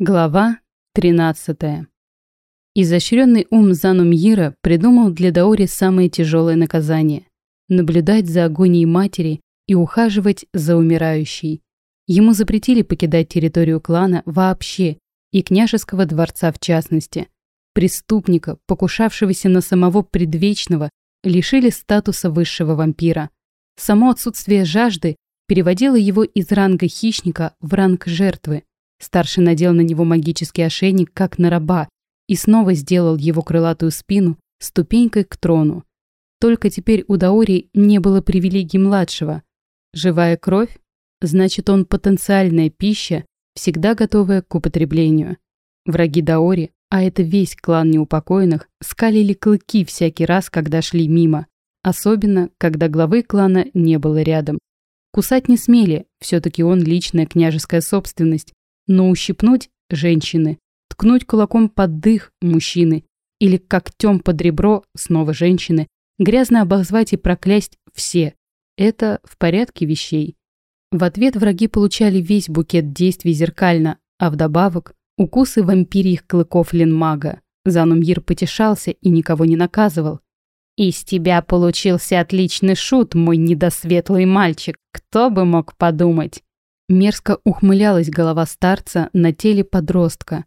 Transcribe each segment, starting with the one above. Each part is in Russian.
Глава 13. Изощренный ум Занумьира придумал для Даори самое тяжелое наказание – наблюдать за агонией матери и ухаживать за умирающей. Ему запретили покидать территорию клана вообще и княжеского дворца в частности. Преступника, покушавшегося на самого предвечного, лишили статуса высшего вампира. Само отсутствие жажды переводило его из ранга хищника в ранг жертвы – Старший надел на него магический ошейник, как на раба, и снова сделал его крылатую спину ступенькой к трону. Только теперь у Даори не было привилегий младшего. Живая кровь, значит он потенциальная пища, всегда готовая к употреблению. Враги Даори, а это весь клан неупокоенных, скалили клыки всякий раз, когда шли мимо, особенно, когда главы клана не было рядом. Кусать не смели, все-таки он личная княжеская собственность, но ущипнуть – женщины, ткнуть кулаком под дых – мужчины, или когтем под ребро – снова женщины, грязно обозвать и проклясть – все. Это в порядке вещей. В ответ враги получали весь букет действий зеркально, а вдобавок – укусы вампирьих клыков Ленмага. Занумьир потешался и никого не наказывал. «Из тебя получился отличный шут, мой недосветлый мальчик. Кто бы мог подумать?» Мерзко ухмылялась голова старца на теле подростка.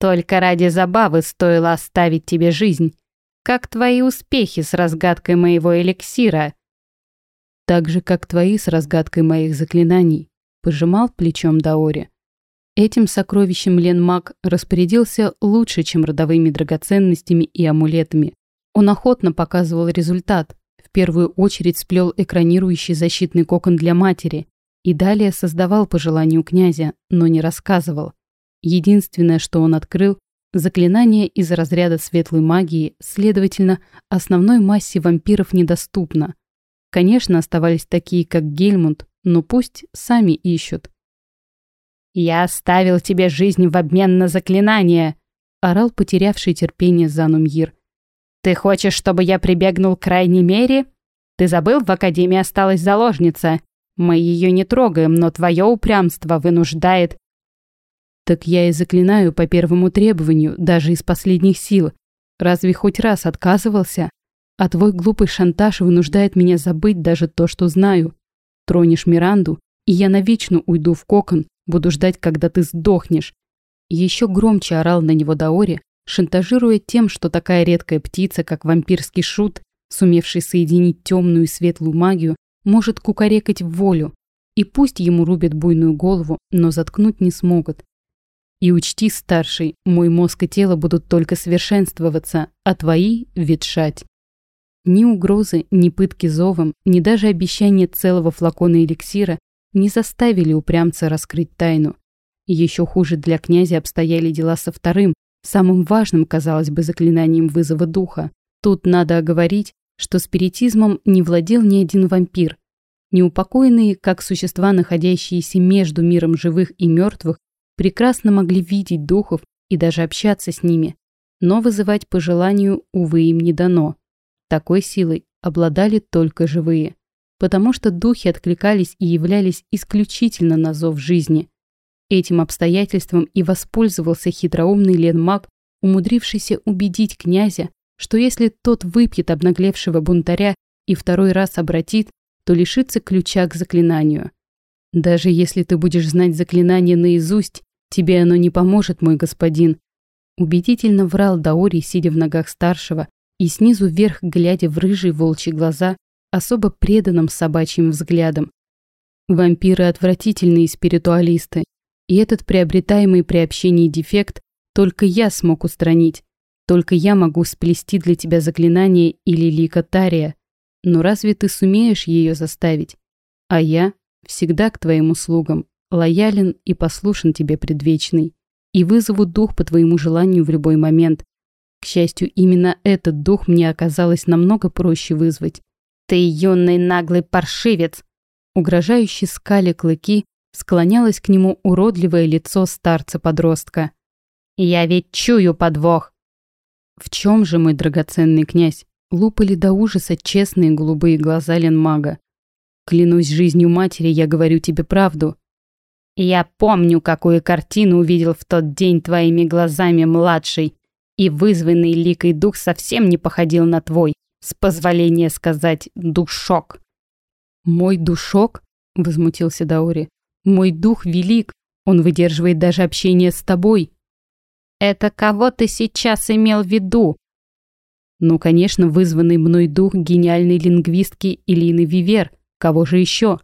«Только ради забавы стоило оставить тебе жизнь. Как твои успехи с разгадкой моего эликсира?» «Так же, как твои с разгадкой моих заклинаний», — пожимал плечом Даори. Этим сокровищем Ленмаг распорядился лучше, чем родовыми драгоценностями и амулетами. Он охотно показывал результат. В первую очередь сплел экранирующий защитный кокон для матери, и далее создавал по желанию князя, но не рассказывал. Единственное, что он открыл – заклинание из разряда светлой магии, следовательно, основной массе вампиров недоступно. Конечно, оставались такие, как Гельмунд, но пусть сами ищут. «Я оставил тебе жизнь в обмен на заклинание!» – орал потерявший терпение Занумьир. «Ты хочешь, чтобы я прибегнул к крайней мере? Ты забыл, в Академии осталась заложница. Мы ее не трогаем, но твое упрямство вынуждает... Так я и заклинаю по первому требованию, даже из последних сил. Разве хоть раз отказывался? А твой глупый шантаж вынуждает меня забыть даже то, что знаю. Тронешь Миранду, и я навечно уйду в кокон, буду ждать, когда ты сдохнешь. Еще громче орал на него Даори, шантажируя тем, что такая редкая птица, как вампирский шут, сумевший соединить темную и светлую магию, может кукарекать в волю, и пусть ему рубят буйную голову, но заткнуть не смогут. И учти, старший, мой мозг и тело будут только совершенствоваться, а твои – ветшать. Ни угрозы, ни пытки зовом, ни даже обещание целого флакона эликсира не заставили упрямца раскрыть тайну. Еще хуже для князя обстояли дела со вторым, самым важным, казалось бы, заклинанием вызова духа. Тут надо оговорить, что спиритизмом не владел ни один вампир. Неупокоенные, как существа, находящиеся между миром живых и мертвых, прекрасно могли видеть духов и даже общаться с ними, но вызывать по желанию, увы, им не дано. Такой силой обладали только живые, потому что духи откликались и являлись исключительно на зов жизни. Этим обстоятельством и воспользовался хитроумный Ленмаг, умудрившийся убедить князя, что если тот выпьет обнаглевшего бунтаря и второй раз обратит, то лишится ключа к заклинанию. Даже если ты будешь знать заклинание наизусть, тебе оно не поможет, мой господин. Убедительно врал Даори, сидя в ногах старшего, и снизу вверх, глядя в рыжие волчьи глаза, особо преданным собачьим взглядом. Вампиры отвратительные спиритуалисты, и этот приобретаемый при общении дефект только я смог устранить. Только я могу сплести для тебя заклинание или ликотария. Но разве ты сумеешь ее заставить? А я всегда к твоим услугам, лоялен и послушен тебе предвечный, и вызову дух по твоему желанию в любой момент. К счастью, именно этот дух мне оказалось намного проще вызвать. Ты юный наглый паршивец! Угрожающий скали клыки склонялось к нему уродливое лицо старца-подростка. «Я ведь чую подвох!» В чем же мой драгоценный князь? Лупали до ужаса честные голубые глаза Ленмага. Клянусь жизнью матери, я говорю тебе правду. Я помню, какую картину увидел в тот день твоими глазами, младший, и вызванный ликой дух совсем не походил на твой, с позволения сказать, душок. «Мой душок?» — возмутился Даори. «Мой дух велик, он выдерживает даже общение с тобой». «Это кого ты сейчас имел в виду?» «Ну, конечно, вызванный мной дух гениальной лингвистки Илины Вивер. Кого же еще?»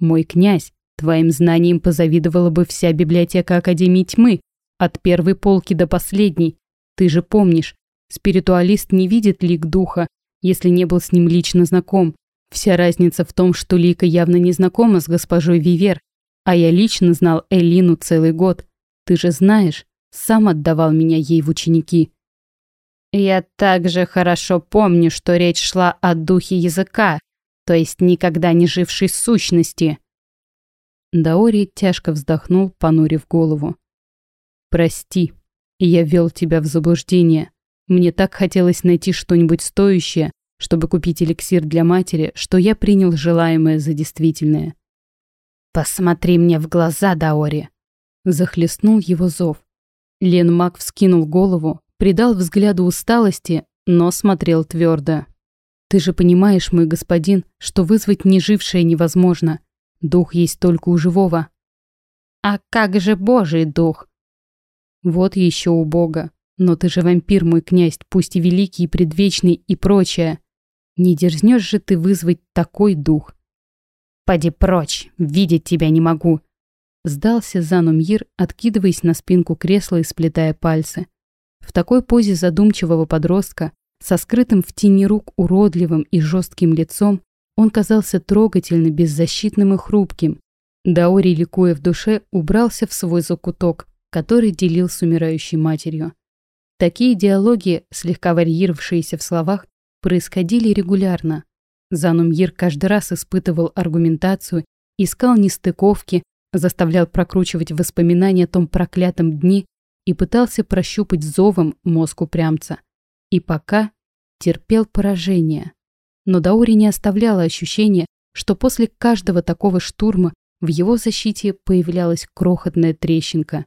«Мой князь, Твоим знаниям позавидовала бы вся библиотека Академии Тьмы, от первой полки до последней. Ты же помнишь, спиритуалист не видит лик духа, если не был с ним лично знаком. Вся разница в том, что Лика явно не знакома с госпожой Вивер, а я лично знал Элину целый год. Ты же знаешь, сам отдавал меня ей в ученики. Я также хорошо помню, что речь шла о духе языка, то есть никогда не жившей сущности. Даори тяжко вздохнул, понурив голову. «Прости, я вел тебя в заблуждение. Мне так хотелось найти что-нибудь стоящее, чтобы купить эликсир для матери, что я принял желаемое за действительное». «Посмотри мне в глаза, Даори!» Захлестнул его зов. Лен Мак вскинул голову, придал взгляду усталости, но смотрел твердо. «Ты же понимаешь, мой господин, что вызвать нежившее невозможно. Дух есть только у живого. А как же Божий дух? Вот еще у Бога. Но ты же вампир, мой князь, пусть и великий, и предвечный, и прочее. Не дерзнешь же ты вызвать такой дух? Поди прочь, видеть тебя не могу. Сдался Занумьир, откидываясь на спинку кресла и сплетая пальцы. В такой позе задумчивого подростка, со скрытым в тени рук уродливым и жестким лицом, он казался трогательно беззащитным и хрупким. Даори, ликуя в душе, убрался в свой закуток, который делил с умирающей матерью. Такие диалоги, слегка варьировавшиеся в словах, происходили регулярно. Занумьир каждый раз испытывал аргументацию, искал нестыковки, заставлял прокручивать воспоминания о том проклятом дне и пытался прощупать зовом мозг упрямца. И пока терпел поражение. Но Даури не оставляло ощущения, что после каждого такого штурма в его защите появлялась крохотная трещинка.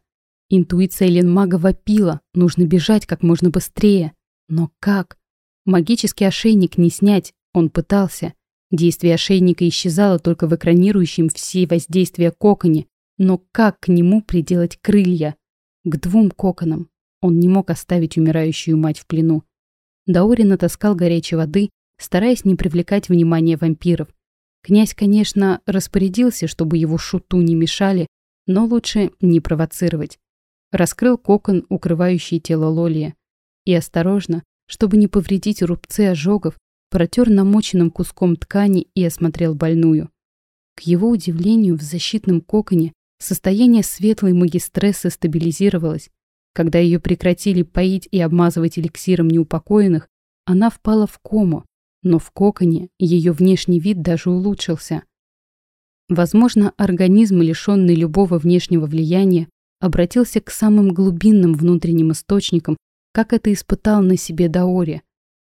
Интуиция Ленмага вопила, нужно бежать как можно быстрее. Но как? Магический ошейник не снять, он пытался. Действие ошейника исчезало только в экранирующем все воздействия коконе, но как к нему приделать крылья? К двум коконам. Он не мог оставить умирающую мать в плену. Даори натаскал горячей воды, стараясь не привлекать внимания вампиров. Князь, конечно, распорядился, чтобы его шуту не мешали, но лучше не провоцировать. Раскрыл кокон, укрывающий тело Лолия, и осторожно, чтобы не повредить рубцы ожогов, протер намоченным куском ткани и осмотрел больную. К его удивлению, в защитном коконе состояние светлой магистрессы стабилизировалось. Когда ее прекратили поить и обмазывать эликсиром неупокоенных, она впала в кому, но в коконе ее внешний вид даже улучшился. Возможно, организм, лишенный любого внешнего влияния, обратился к самым глубинным внутренним источникам, как это испытал на себе Даори.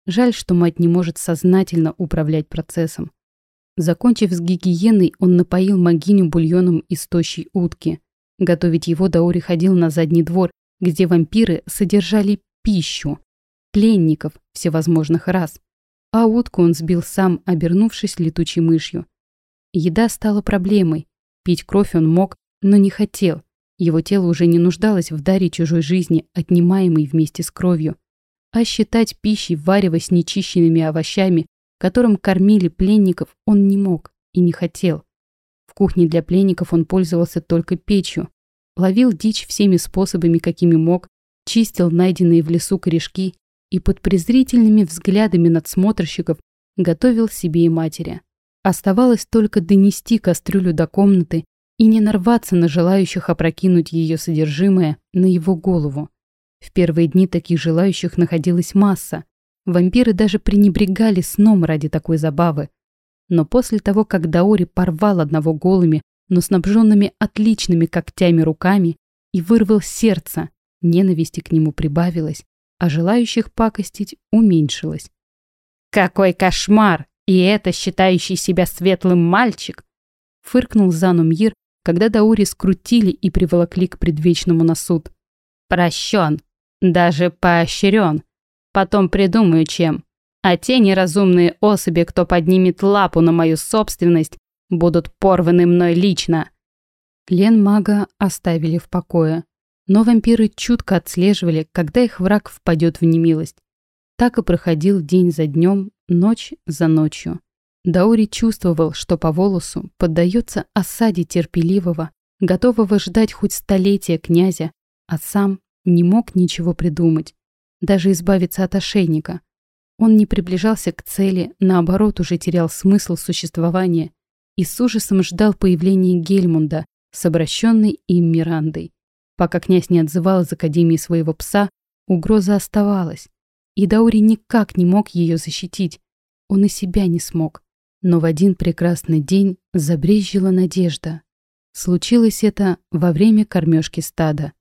Жаль, что мать не может сознательно управлять процессом. Закончив с гигиеной, он напоил могиню бульоном из тощей утки. Готовить его Даори ходил на задний двор, где вампиры содержали пищу, пленников всевозможных рас а утку он сбил сам, обернувшись летучей мышью. Еда стала проблемой. Пить кровь он мог, но не хотел. Его тело уже не нуждалось в даре чужой жизни, отнимаемой вместе с кровью. А считать пищей варево с нечищенными овощами, которым кормили пленников, он не мог и не хотел. В кухне для пленников он пользовался только печью. Ловил дичь всеми способами, какими мог, чистил найденные в лесу корешки и под презрительными взглядами надсмотрщиков готовил себе и матери. Оставалось только донести кастрюлю до комнаты и не нарваться на желающих опрокинуть ее содержимое на его голову. В первые дни таких желающих находилась масса. Вампиры даже пренебрегали сном ради такой забавы. Но после того, как Даори порвал одного голыми, но снабженными отличными когтями руками и вырвал сердце, ненависти к нему прибавилось, а желающих пакостить уменьшилось. «Какой кошмар! И это считающий себя светлым мальчик!» Фыркнул Занумьир, когда Даури скрутили и приволокли к предвечному на суд. «Прощен, даже поощрен. Потом придумаю, чем. А те неразумные особи, кто поднимет лапу на мою собственность, будут порваны мной лично». Лен мага оставили в покое. Но вампиры чутко отслеживали, когда их враг впадет в немилость. Так и проходил день за днем, ночь за ночью. Даури чувствовал, что по волосу поддается осаде терпеливого, готового ждать хоть столетия князя, а сам не мог ничего придумать, даже избавиться от ошейника. Он не приближался к цели, наоборот, уже терял смысл существования и с ужасом ждал появления Гельмунда с обращенной им Мирандой. Пока князь не отзывал из Академии своего пса, угроза оставалась, и Даури никак не мог ее защитить. Он и себя не смог. Но в один прекрасный день забрезжила надежда. Случилось это во время кормежки стада.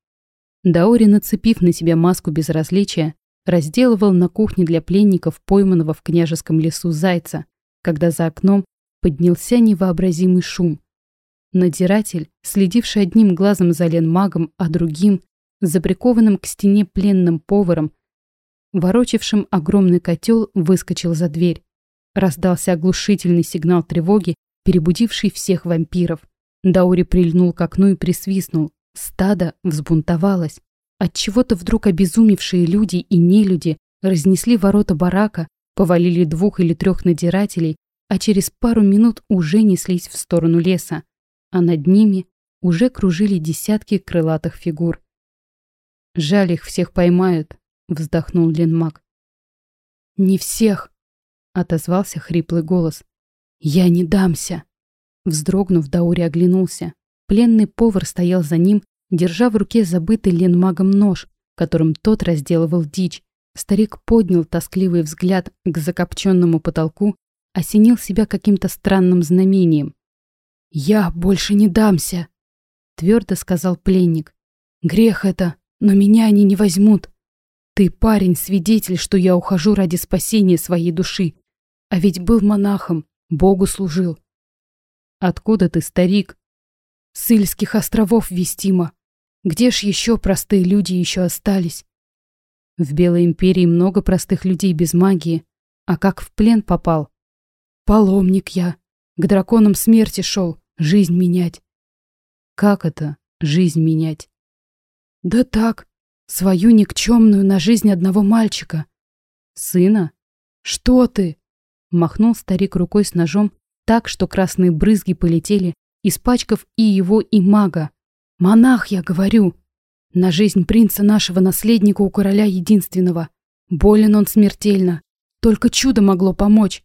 Даори, нацепив на себя маску безразличия, разделывал на кухне для пленников пойманного в княжеском лесу зайца, когда за окном поднялся невообразимый шум. Надзиратель, следивший одним глазом за ленмагом, а другим, за прикованным к стене пленным поваром, ворочавшим огромный котел, выскочил за дверь. Раздался оглушительный сигнал тревоги, перебудивший всех вампиров. Даури прильнул к окну и присвистнул. Стадо взбунтовалось. Отчего-то вдруг обезумевшие люди и нелюди разнесли ворота барака, повалили двух или трех надирателей, а через пару минут уже неслись в сторону леса. А над ними уже кружили десятки крылатых фигур. «Жаль, их всех поймают», — вздохнул Ленмак. «Не всех», отозвался хриплый голос. «Я не дамся!» Вздрогнув, Даури оглянулся. Пленный повар стоял за ним, держа в руке забытый ленмагом нож, которым тот разделывал дичь. Старик поднял тоскливый взгляд к закопченному потолку, осенил себя каким-то странным знамением. «Я больше не дамся!» — твердо сказал пленник. «Грех это, но меня они не возьмут. Ты, парень, свидетель, что я ухожу ради спасения своей души. А ведь был монахом, Богу служил. Откуда ты, старик? С Ильских островов вестимо. Где ж еще простые люди еще остались? В Белой империи много простых людей без магии. А как в плен попал? Паломник я. К драконам смерти шел, жизнь менять. Как это, жизнь менять? Да так, свою никчемную на жизнь одного мальчика. Сына? Что ты? Махнул старик рукой с ножом так, что красные брызги полетели, испачкав и его, и мага. «Монах, я говорю! На жизнь принца нашего наследника у короля единственного. Болен он смертельно. Только чудо могло помочь.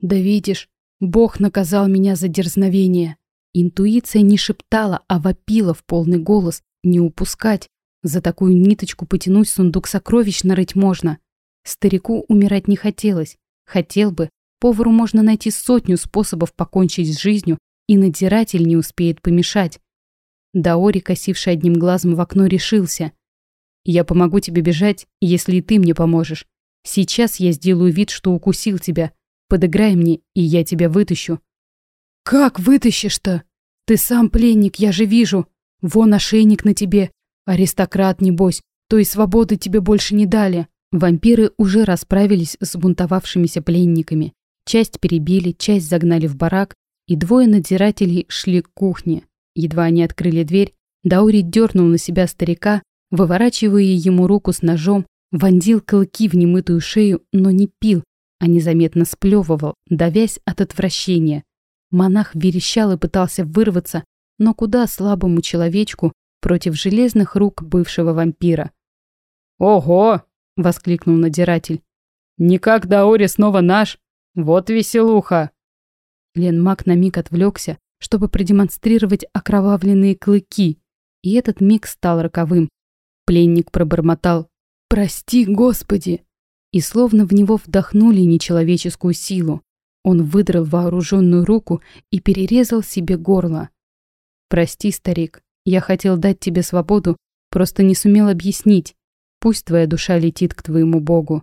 Да видишь, Бог наказал меня за дерзновение». Интуиция не шептала, а вопила в полный голос. Не упускать. За такую ниточку потянуть сундук сокровищ нарыть можно. Старику умирать не хотелось. Хотел бы, Повару можно найти сотню способов покончить с жизнью, и надзиратель не успеет помешать. Даори, косивший одним глазом в окно, решился. «Я помогу тебе бежать, если и ты мне поможешь. Сейчас я сделаю вид, что укусил тебя. Подыграй мне, и я тебя вытащу». «Как вытащишь-то? Ты сам пленник, я же вижу. Вон ошейник на тебе. Аристократ, небось, то и свободы тебе больше не дали». Вампиры уже расправились с бунтовавшимися пленниками. Часть перебили, часть загнали в барак, и двое надзирателей шли к кухне. Едва они открыли дверь, Даури дернул на себя старика, выворачивая ему руку с ножом, вонзил клыки в немытую шею, но не пил, а незаметно сплевывал, давясь от отвращения. Монах верещал и пытался вырваться, но куда слабому человечку против железных рук бывшего вампира. «Ого!» — воскликнул надзиратель. «Никак Даори снова наш!» Вот веселуха!» Лен Мак на миг отвлекся, чтобы продемонстрировать окровавленные клыки, и этот миг стал роковым. Пленник пробормотал «Прости, Господи!» и словно в него вдохнули нечеловеческую силу. Он выдрал вооруженную руку и перерезал себе горло. «Прости, старик, я хотел дать тебе свободу, просто не сумел объяснить. Пусть твоя душа летит к твоему Богу».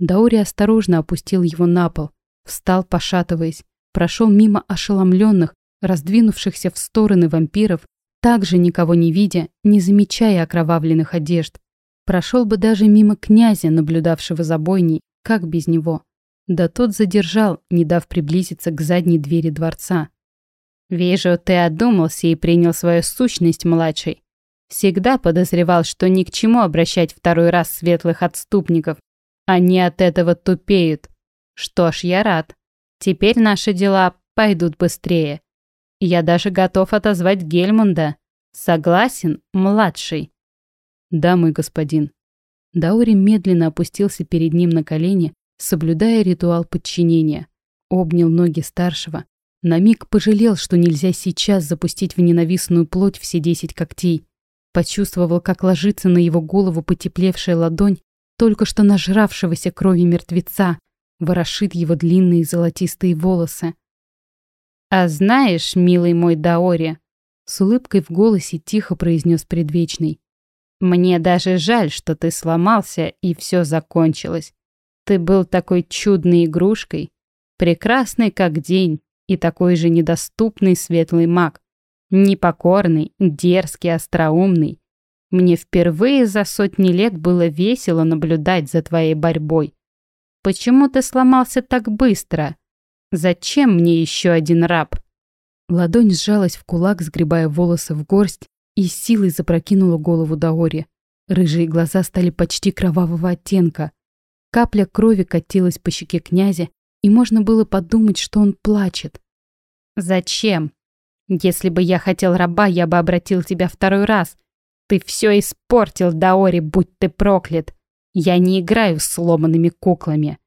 Даури осторожно опустил его на пол, Встал, пошатываясь, прошел мимо ошеломленных, раздвинувшихся в стороны вампиров, также никого не видя, не замечая окровавленных одежд. Прошел бы даже мимо князя, наблюдавшего за бойней, как без него. Да тот задержал, не дав приблизиться к задней двери дворца. «Вижу, ты одумался и принял свою сущность, младший. Всегда подозревал, что ни к чему обращать второй раз светлых отступников. Они от этого тупеют. Что ж, я рад. Теперь наши дела пойдут быстрее. Я даже готов отозвать Гельмунда. Согласен, младший?» «Да, мой господин». Даури медленно опустился перед ним на колени, соблюдая ритуал подчинения. Обнял ноги старшего. На миг пожалел, что нельзя сейчас запустить в ненавистную плоть все десять когтей. Почувствовал, как ложится на его голову потеплевшая ладонь только что нажравшегося крови мертвеца, ворошит его длинные золотистые волосы. «А знаешь, милый мой Даори», — с улыбкой в голосе тихо произнес предвечный, «мне даже жаль, что ты сломался и все закончилось. Ты был такой чудной игрушкой, прекрасный как день и такой же недоступный светлый маг. Непокорный, дерзкий, остроумный. Мне впервые за сотни лет было весело наблюдать за твоей борьбой. Почему ты сломался так быстро? Зачем мне еще один раб? Ладонь сжалась в кулак, сгребая волосы в горсть, и силой запрокинула голову Даори. Рыжие глаза стали почти кровавого оттенка. Капля крови катилась по щеке князя, и можно было подумать, что он плачет. «Зачем? Если бы я хотел раба, я бы обратил тебя второй раз. Ты все испортил, Даори, будь ты проклят. Я не играю с сломанными куклами».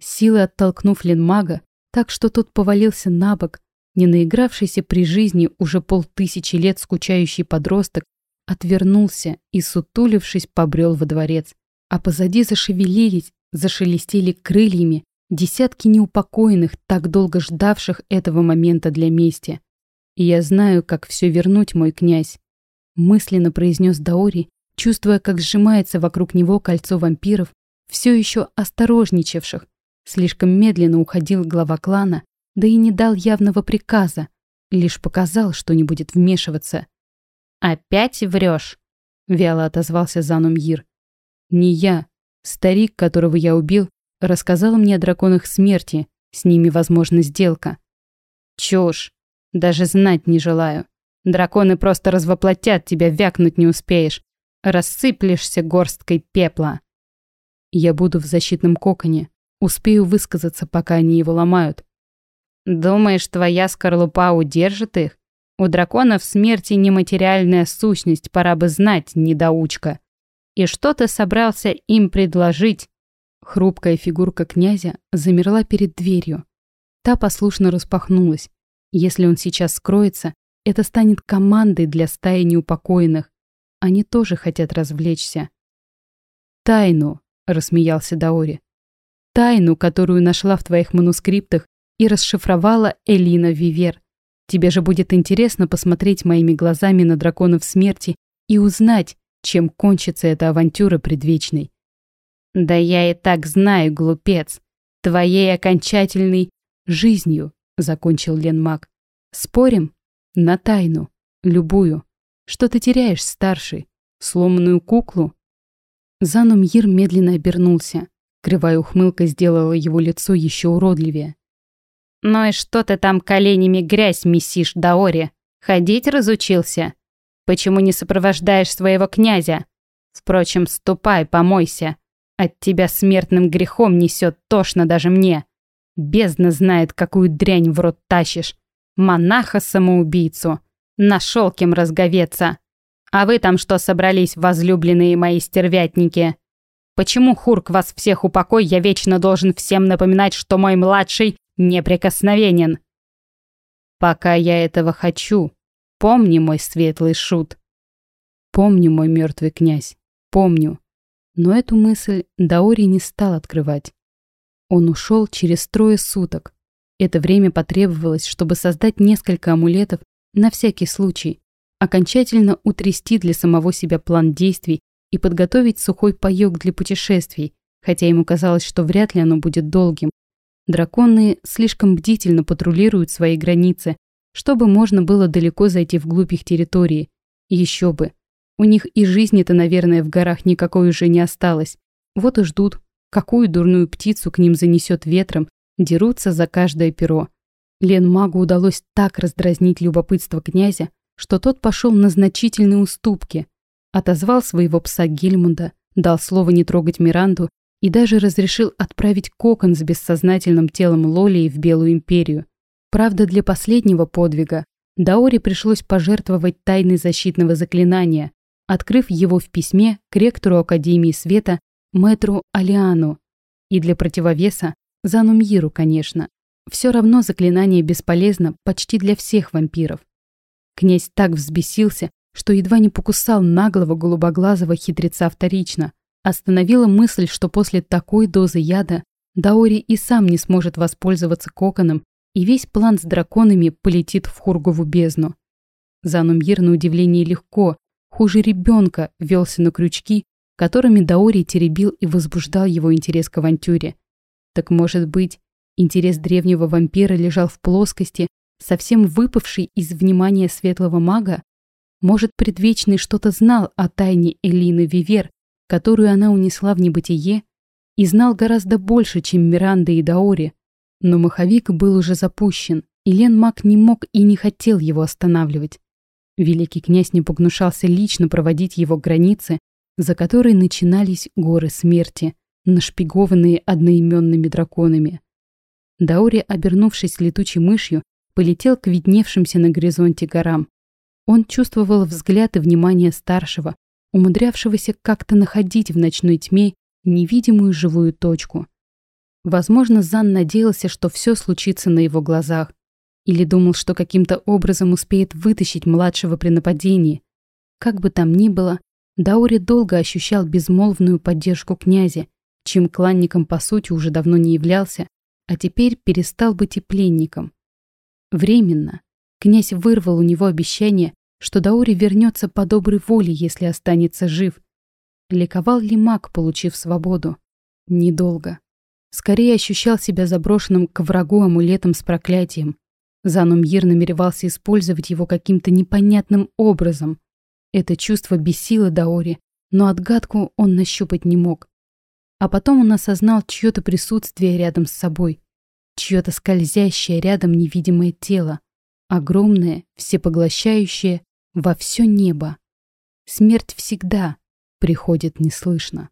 Силой оттолкнув Ленмага, так что тот повалился на бок, не наигравшийся при жизни уже полтысячи лет скучающий подросток, отвернулся и, сутулившись, побрел во дворец. А позади зашевелились, Зашелестели крыльями десятки неупокоенных, так долго ждавших этого момента для мести. И я знаю, как все вернуть, мой князь. Мысленно произнес Даори, чувствуя, как сжимается вокруг него кольцо вампиров, все еще осторожничавших. Слишком медленно уходил глава клана, да и не дал явного приказа, лишь показал, что не будет вмешиваться. «Опять врешь?» — вяло отозвался Занумьир. «Не я, Старик, которого я убил, рассказал мне о драконах смерти. С ними возможна сделка. Чушь. Даже знать не желаю. Драконы просто развоплотят тебя, вякнуть не успеешь. Рассыплешься горсткой пепла. Я буду в защитном коконе. Успею высказаться, пока они его ломают. Думаешь, твоя скорлупа удержит их? У драконов смерти нематериальная сущность, пора бы знать, недоучка. И что ты собрался им предложить?» Хрупкая фигурка князя замерла перед дверью. Та послушно распахнулась. Если он сейчас скроется, это станет командой для стаи неупокоенных. Они тоже хотят развлечься. «Тайну», — рассмеялся Даори. «Тайну, которую нашла в твоих манускриптах и расшифровала Элина Вивер. Тебе же будет интересно посмотреть моими глазами на драконов смерти и узнать, чем кончится эта авантюра предвечной. Да я и так знаю, глупец. Твоей окончательной жизнью, закончил Ленмак. Спорим? На тайну. Любую. Что ты теряешь, старший? Сломанную куклу? Занумьир медленно обернулся. Кривая ухмылка сделала его лицо еще уродливее. «Ну и что ты там коленями грязь месишь, Даори? Ходить разучился? Почему не сопровождаешь своего князя? Впрочем, ступай, помойся. От тебя смертным грехом несет тошно даже мне. Бездна знает, какую дрянь в рот тащишь. Монаха-самоубийцу. Нашел кем разговеться. А вы там что собрались, возлюбленные мои стервятники? Почему, Хурк, вас всех упокой, я вечно должен всем напоминать, что мой младший неприкосновенен? Пока я этого хочу, Помни, мой светлый шут. Помню, мой мертвый князь, помню. Но эту мысль Даори не стал открывать. Он ушел через трое суток. Это время потребовалось, чтобы создать несколько амулетов на всякий случай, окончательно утрясти для самого себя план действий и подготовить сухой паёк для путешествий, хотя ему казалось, что вряд ли оно будет долгим. Драконы слишком бдительно патрулируют свои границы, чтобы можно было далеко зайти вглубь их территории. Еще бы. У них и жизни-то, наверное, в горах никакой уже не осталось. Вот и ждут, какую дурную птицу к ним занесет ветром, дерутся за каждое перо. Лен Магу удалось так раздразнить любопытство князя, что тот пошел на значительные уступки, отозвал своего пса Гильмунда, дал слово не трогать Миранду и даже разрешил отправить кокон с бессознательным телом Лолии в Белую Империю. Правда, для последнего подвига Даоре пришлось пожертвовать тайной защитного заклинания, открыв его в письме к ректору Академии Света мэтру Алиану и для противовеса Занумьиру, конечно. Все равно заклинание бесполезно почти для всех вампиров. Князь так взбесился, что едва не покусал наглого голубоглазого хитреца вторично. Остановила мысль, что после такой дозы яда Даори и сам не сможет воспользоваться коконом, и весь план с драконами полетит в Хургову бездну. Занумьир на удивление легко, хуже ребенка, велся на крючки, которыми Даори теребил и возбуждал его интерес к авантюре. Так может быть, интерес древнего вампира лежал в плоскости, совсем выпавший из внимания светлого мага? Может, предвечный что-то знал о тайне Элины Вивер, которую она унесла в небытие, и знал гораздо больше, чем Миранда и Даори. Но маховик был уже запущен, и Лен Маг не мог и не хотел его останавливать. Великий князь не погнушался лично проводить его границы, за которой начинались горы смерти, нашпигованные одноименными драконами. Даури, обернувшись летучей мышью, полетел к видневшимся на горизонте горам. Он чувствовал взгляд и внимание старшего, умудрявшегося как-то находить в ночной тьме невидимую живую точку. Возможно, Зан надеялся, что все случится на его глазах, или думал, что каким-то образом успеет вытащить младшего при нападении. Как бы там ни было, Даури долго ощущал безмолвную поддержку князя, чем кланником по сути уже давно не являлся, а теперь перестал быть и пленником. Временно князь вырвал у него обещание, что Даури вернется по доброй воле, если останется жив. Ликовал ли маг, получив свободу? Недолго. Скорее ощущал себя заброшенным к врагу амулетом с проклятием. Занумьир намеревался использовать его каким-то непонятным образом, это чувство бесило Даори, но отгадку он нащупать не мог. А потом он осознал чье-то присутствие рядом с собой, чье-то скользящее рядом невидимое тело, огромное, всепоглощающее во все небо. Смерть всегда приходит неслышно.